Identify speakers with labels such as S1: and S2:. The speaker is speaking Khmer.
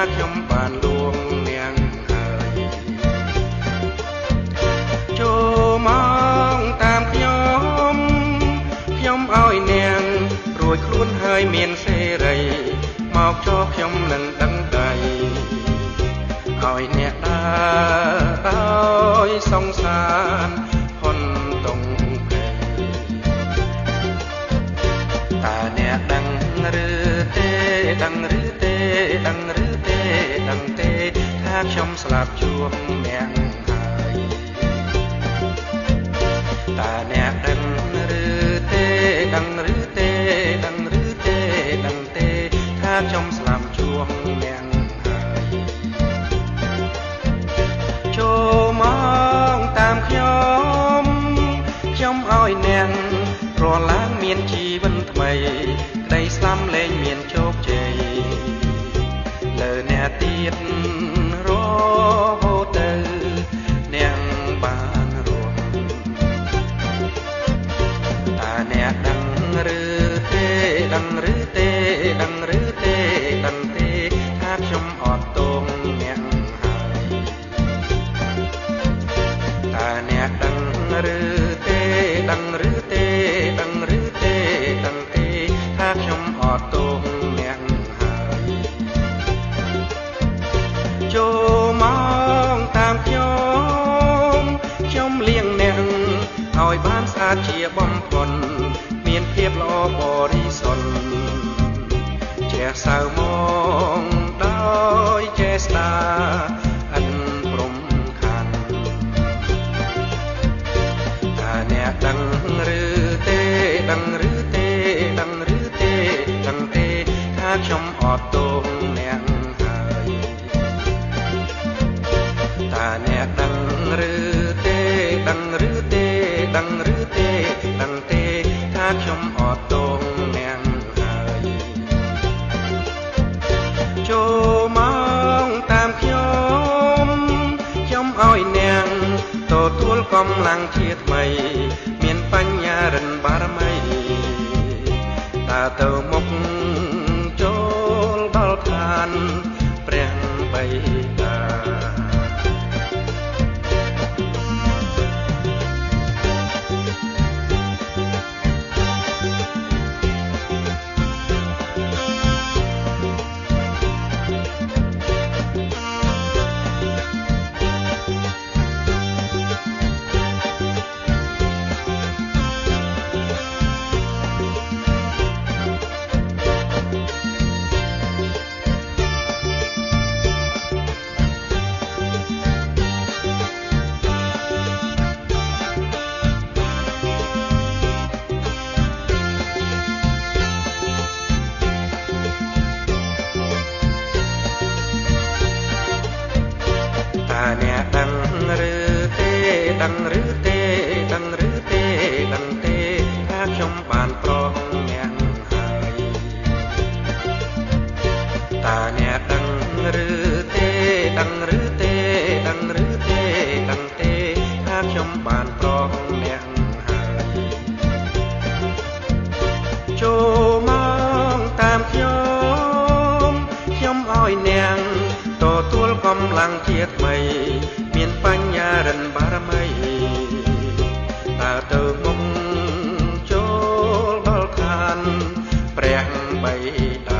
S1: ខ្ញុំបានលួងនាងហើយចូលមកតាមខ្ញុំខ្ញុំឲ្យនាងរួចខ្លួនហើយមានសេរីមកចូលខ្ញុំនឹងដឹងដៃឲ្យអ្នកដើរដោយសង្សារហ៊ុនតុងពេតើអ្នកដឹងឬទេដឹងឬ ស្លាប់ជួបអ្នកហើយតើអ្នក បានស្អាតជាបំផុតមានភាពល្អបរិសុទ្ធជ្រះសៅមកដោយចេស្តាអិនព្រំខានតើអ្នកដឹងឬទេដឹងឬទេដឹងឬទេដឹងទេថាខ្ញុំ កម្លាំងជាថ្មី មានបញ្ញារិនបារមីតើទៅមុខ ដឹងឬទេដឹងឬទេដឹងទេថាខ្ញុំបានប្រងអ្នកហើយតើអ្នកដឹងឬទេដឹងឬទេដឹងឬទេដឹងទេថាខ្ញុំបានប្រងអ្នកហើយចូលមកតាមខ្ញុំខ្ញុំឲ្យអ្នកទទួលកម្លាំងជាថ្មានបញ្ញារិនបារមីតើទៅមុខចូលដល់ឋានព្រះបិតា